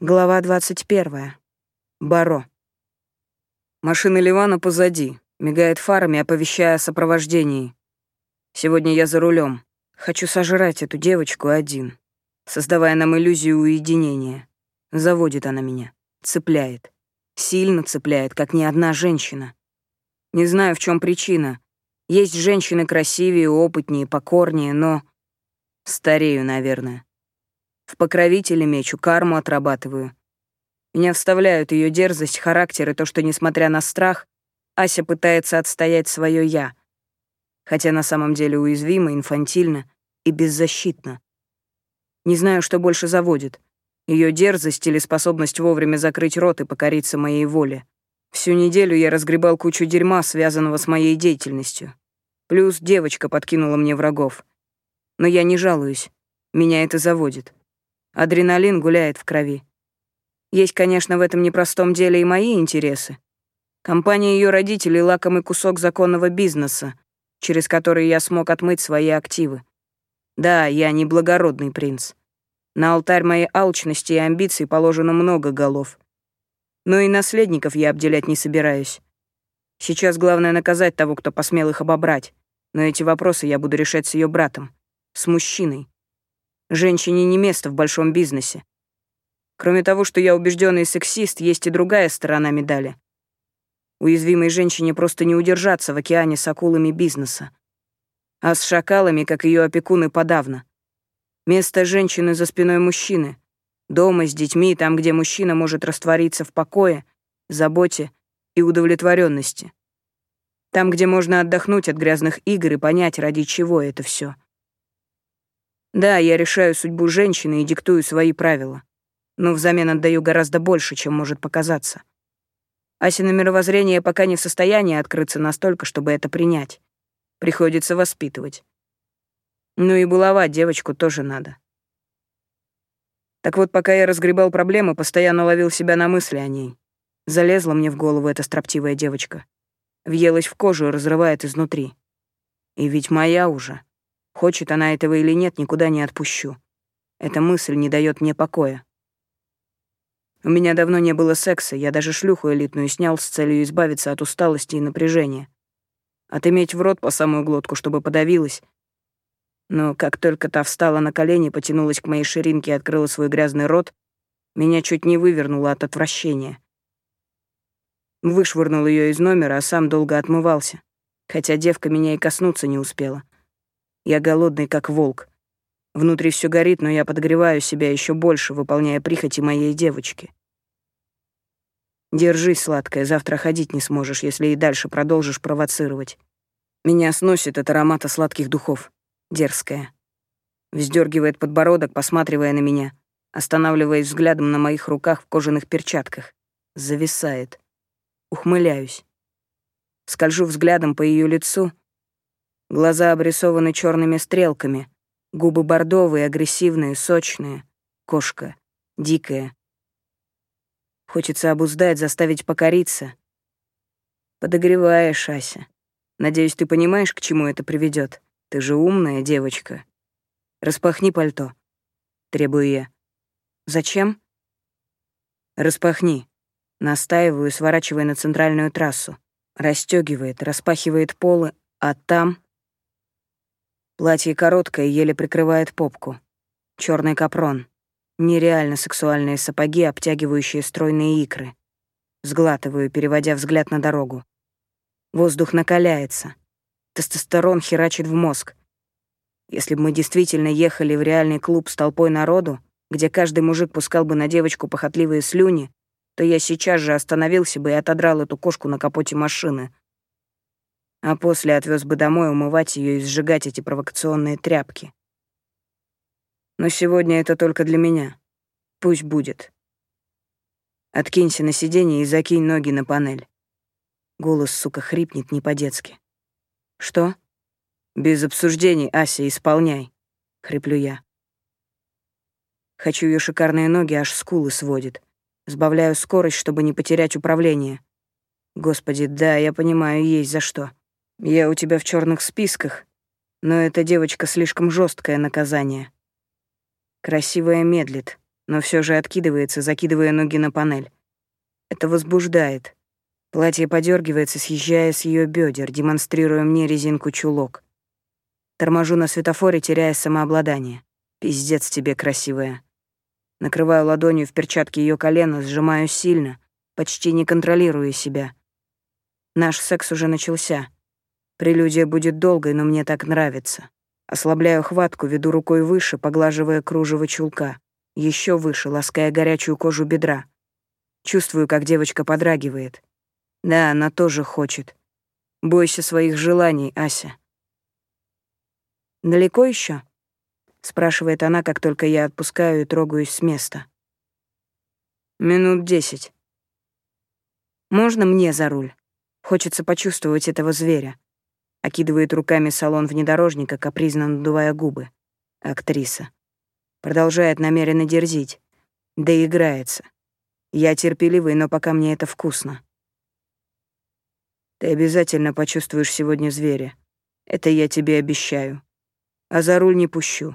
Глава 21. Баро. Машина Ливана позади, мигает фарами, оповещая о сопровождении. Сегодня я за рулем. Хочу сожрать эту девочку один, создавая нам иллюзию уединения. Заводит она меня, цепляет. Сильно цепляет, как ни одна женщина. Не знаю, в чем причина. Есть женщины красивее, опытнее, покорнее, но... Старею, наверное. В покровителе мечу, карму отрабатываю. Меня вставляют ее дерзость, характер и то, что, несмотря на страх, Ася пытается отстоять свое «я», хотя на самом деле уязвима, инфантильна и беззащитна. Не знаю, что больше заводит — ее дерзость или способность вовремя закрыть рот и покориться моей воле. Всю неделю я разгребал кучу дерьма, связанного с моей деятельностью. Плюс девочка подкинула мне врагов. Но я не жалуюсь. Меня это заводит. Адреналин гуляет в крови. Есть, конечно, в этом непростом деле и мои интересы. Компания ее родителей — лакомый кусок законного бизнеса, через который я смог отмыть свои активы. Да, я не благородный принц. На алтарь моей алчности и амбиций положено много голов. Но и наследников я обделять не собираюсь. Сейчас главное наказать того, кто посмел их обобрать. Но эти вопросы я буду решать с ее братом, с мужчиной, Женщине не место в большом бизнесе. Кроме того, что я убежденный сексист, есть и другая сторона медали. Уязвимой женщине просто не удержаться в океане с акулами бизнеса. А с шакалами, как ее опекуны, подавно. Место женщины за спиной мужчины. Дома с детьми, там, где мужчина может раствориться в покое, заботе и удовлетворенности. Там, где можно отдохнуть от грязных игр и понять, ради чего это все. Да, я решаю судьбу женщины и диктую свои правила, но взамен отдаю гораздо больше, чем может показаться. Асина мировоззрение пока не в состоянии открыться настолько, чтобы это принять. Приходится воспитывать. Ну и баловать девочку тоже надо. Так вот, пока я разгребал проблемы, постоянно ловил себя на мысли о ней. Залезла мне в голову эта строптивая девочка. Въелась в кожу и разрывает изнутри. И ведь моя уже. Хочет она этого или нет, никуда не отпущу. Эта мысль не дает мне покоя. У меня давно не было секса, я даже шлюху элитную снял с целью избавиться от усталости и напряжения. Отыметь в рот по самую глотку, чтобы подавилась. Но как только та встала на колени, потянулась к моей ширинке и открыла свой грязный рот, меня чуть не вывернуло от отвращения. Вышвырнул ее из номера, а сам долго отмывался, хотя девка меня и коснуться не успела. Я голодный, как волк. Внутри все горит, но я подогреваю себя еще больше, выполняя прихоти моей девочки. Держись, сладкая, завтра ходить не сможешь, если и дальше продолжишь провоцировать. Меня сносит от аромата сладких духов. Дерзкая. Вздергивает подбородок, посматривая на меня, останавливаясь взглядом на моих руках в кожаных перчатках. Зависает. Ухмыляюсь. Скольжу взглядом по ее лицу — Глаза обрисованы черными стрелками, губы бордовые, агрессивные, сочные. Кошка. Дикая. Хочется обуздать, заставить покориться. Подогреваешь, Ася. Надеюсь, ты понимаешь, к чему это приведет. Ты же умная девочка. Распахни пальто. Требую я. Зачем? Распахни. Настаиваю, сворачивая на центральную трассу. Растёгивает, распахивает полы, а там Платье короткое, еле прикрывает попку. Черный капрон. Нереально сексуальные сапоги, обтягивающие стройные икры. Сглатываю, переводя взгляд на дорогу. Воздух накаляется. Тестостерон херачит в мозг. Если бы мы действительно ехали в реальный клуб с толпой народу, где каждый мужик пускал бы на девочку похотливые слюни, то я сейчас же остановился бы и отодрал эту кошку на капоте машины, а после отвез бы домой умывать ее и сжигать эти провокационные тряпки. Но сегодня это только для меня. Пусть будет. Откинься на сиденье и закинь ноги на панель. Голос, сука, хрипнет не по-детски. Что? Без обсуждений, Ася, исполняй, хриплю я. Хочу ее шикарные ноги, аж скулы сводит. Сбавляю скорость, чтобы не потерять управление. Господи, да, я понимаю, есть за что. Я у тебя в черных списках, но эта девочка слишком жесткое наказание. Красивая медлит, но все же откидывается, закидывая ноги на панель. Это возбуждает. Платье подергивается, съезжая с ее бедер, демонстрируя мне резинку чулок. Торможу на светофоре, теряя самообладание. Пиздец тебе красивая. Накрываю ладонью в перчатке ее колено, сжимаю сильно, почти не контролируя себя. Наш секс уже начался. Прелюдия будет долгой, но мне так нравится. Ослабляю хватку, веду рукой выше, поглаживая кружево чулка. Еще выше, лаская горячую кожу бедра. Чувствую, как девочка подрагивает. Да, она тоже хочет. Бойся своих желаний, Ася. Далеко еще? спрашивает она, как только я отпускаю и трогаюсь с места. Минут десять. Можно мне за руль? Хочется почувствовать этого зверя. Окидывает руками салон внедорожника, капризно надувая губы. Актриса. Продолжает намеренно дерзить. Да играется. Я терпеливый, но пока мне это вкусно. Ты обязательно почувствуешь сегодня зверя. Это я тебе обещаю. А за руль не пущу.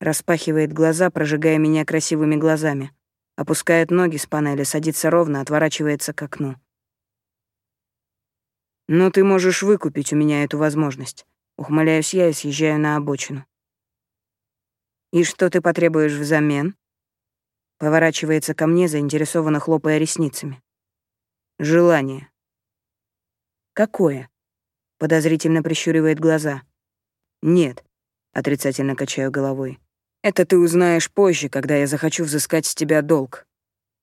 Распахивает глаза, прожигая меня красивыми глазами. Опускает ноги с панели, садится ровно, отворачивается к окну. «Но ты можешь выкупить у меня эту возможность», — ухмыляюсь я и съезжаю на обочину. «И что ты потребуешь взамен?» Поворачивается ко мне, заинтересованно хлопая ресницами. «Желание». «Какое?» — подозрительно прищуривает глаза. «Нет», — отрицательно качаю головой. Это ты узнаешь позже, когда я захочу взыскать с тебя долг.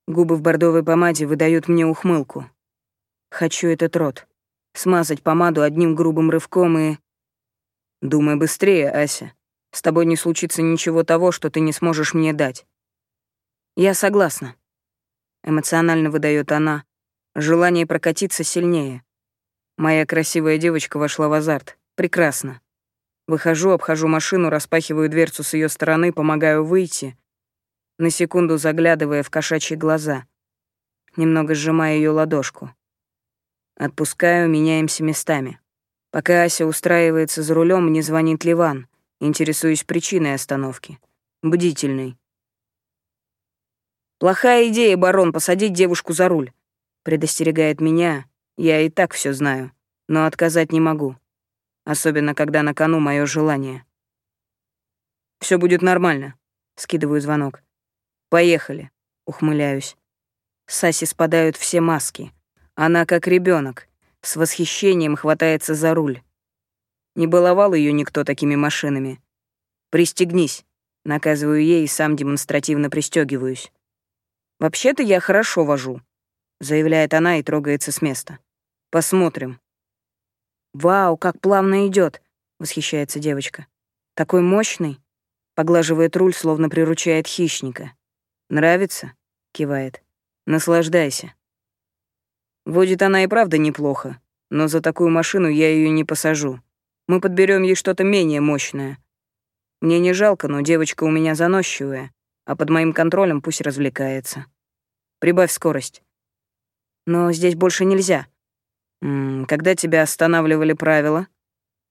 Губы в бордовой помаде выдают мне ухмылку. Хочу этот рот. Смазать помаду одним грубым рывком и... Думай быстрее, Ася. С тобой не случится ничего того, что ты не сможешь мне дать. Я согласна. Эмоционально выдает она. Желание прокатиться сильнее. Моя красивая девочка вошла в азарт. Прекрасно. Выхожу, обхожу машину, распахиваю дверцу с ее стороны, помогаю выйти, на секунду заглядывая в кошачьи глаза, немного сжимая ее ладошку. Отпускаю, меняемся местами. Пока Ася устраивается за рулем, мне звонит Ливан, интересуюсь причиной остановки. Бдительный. «Плохая идея, барон, посадить девушку за руль», — предостерегает меня. Я и так все знаю, но отказать не могу особенно когда на кону мое желание. Все будет нормально», — скидываю звонок. «Поехали», — ухмыляюсь. Саси спадают все маски. Она как ребенок, с восхищением хватается за руль. Не баловал ее никто такими машинами. «Пристегнись», — наказываю ей и сам демонстративно пристегиваюсь. «Вообще-то я хорошо вожу», — заявляет она и трогается с места. «Посмотрим». «Вау, как плавно идет, восхищается девочка. «Такой мощный!» Поглаживает руль, словно приручает хищника. «Нравится?» — кивает. «Наслаждайся». Водит она и правда неплохо, но за такую машину я ее не посажу. Мы подберем ей что-то менее мощное. Мне не жалко, но девочка у меня заносчивая, а под моим контролем пусть развлекается. Прибавь скорость. Но здесь больше нельзя. «Когда тебя останавливали правила?»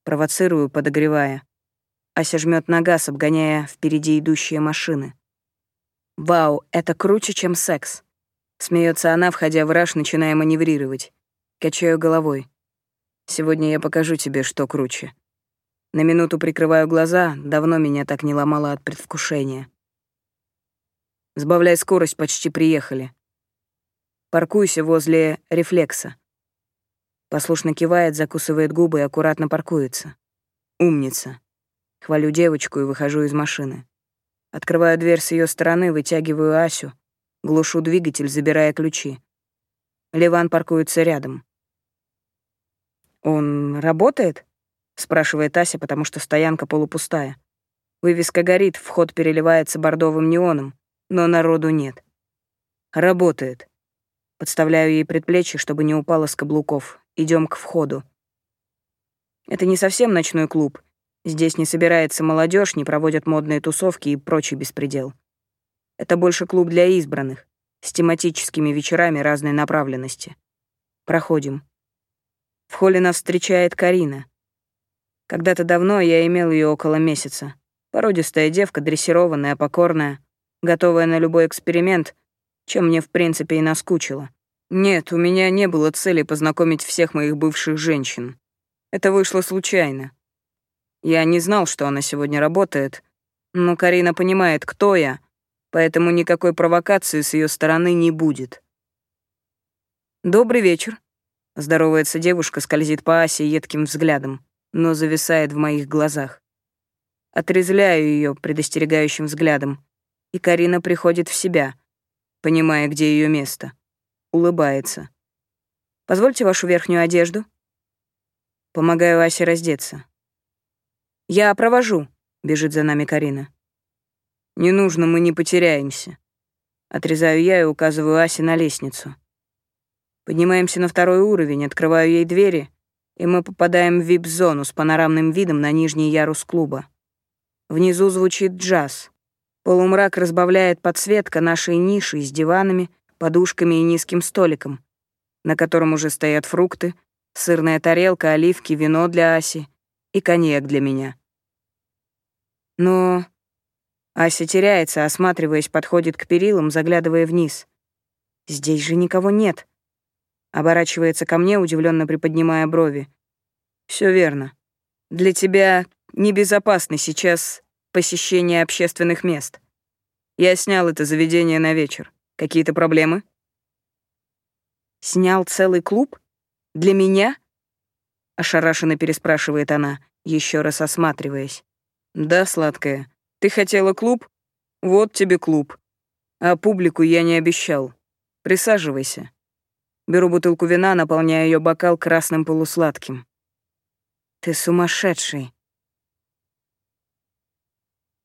Провоцирую, подогревая. Ася жмет на газ, обгоняя впереди идущие машины. «Вау, это круче, чем секс!» Смеется она, входя в раж, начиная маневрировать. Качаю головой. «Сегодня я покажу тебе, что круче». На минуту прикрываю глаза, давно меня так не ломало от предвкушения. Сбавляй скорость, почти приехали. Паркуйся возле рефлекса. Послушно кивает, закусывает губы и аккуратно паркуется. Умница. Хвалю девочку и выхожу из машины. Открываю дверь с ее стороны, вытягиваю Асю, глушу двигатель, забирая ключи. Ливан паркуется рядом. «Он работает?» — спрашивает Ася, потому что стоянка полупустая. Вывеска горит, вход переливается бордовым неоном, но народу нет. «Работает». Подставляю ей предплечье, чтобы не упало с каблуков, Идем к входу. Это не совсем ночной клуб. Здесь не собирается молодежь, не проводят модные тусовки и прочий беспредел. Это больше клуб для избранных, с тематическими вечерами разной направленности. Проходим. В холле нас встречает Карина. Когда-то давно я имел ее около месяца. Породистая девка, дрессированная, покорная. готовая на любой эксперимент, чем мне в принципе и наскучило. Нет, у меня не было цели познакомить всех моих бывших женщин. Это вышло случайно. Я не знал, что она сегодня работает, но Карина понимает, кто я, поэтому никакой провокации с ее стороны не будет. «Добрый вечер», — здоровается девушка, скользит по Асе едким взглядом, но зависает в моих глазах. Отрезляю ее предостерегающим взглядом, и Карина приходит в себя, понимая, где ее место. Улыбается. «Позвольте вашу верхнюю одежду». Помогаю Асе раздеться. «Я провожу», — бежит за нами Карина. «Не нужно, мы не потеряемся». Отрезаю я и указываю Асе на лестницу. Поднимаемся на второй уровень, открываю ей двери, и мы попадаем в вип-зону с панорамным видом на нижний ярус клуба. Внизу звучит джаз. Полумрак разбавляет подсветка нашей ниши с диванами, подушками и низким столиком, на котором уже стоят фрукты, сырная тарелка, оливки, вино для Аси и коньяк для меня. Но Ася теряется, осматриваясь, подходит к перилам, заглядывая вниз. Здесь же никого нет. Оборачивается ко мне, удивленно приподнимая брови. Все верно. Для тебя небезопасно сейчас посещение общественных мест. Я снял это заведение на вечер. Какие-то проблемы? Снял целый клуб? Для меня? Ошарашенно переспрашивает она, еще раз осматриваясь. Да, сладкая. Ты хотела клуб? Вот тебе клуб. А публику я не обещал. Присаживайся. Беру бутылку вина, наполняю ее бокал красным полусладким. «Ты сумасшедший!»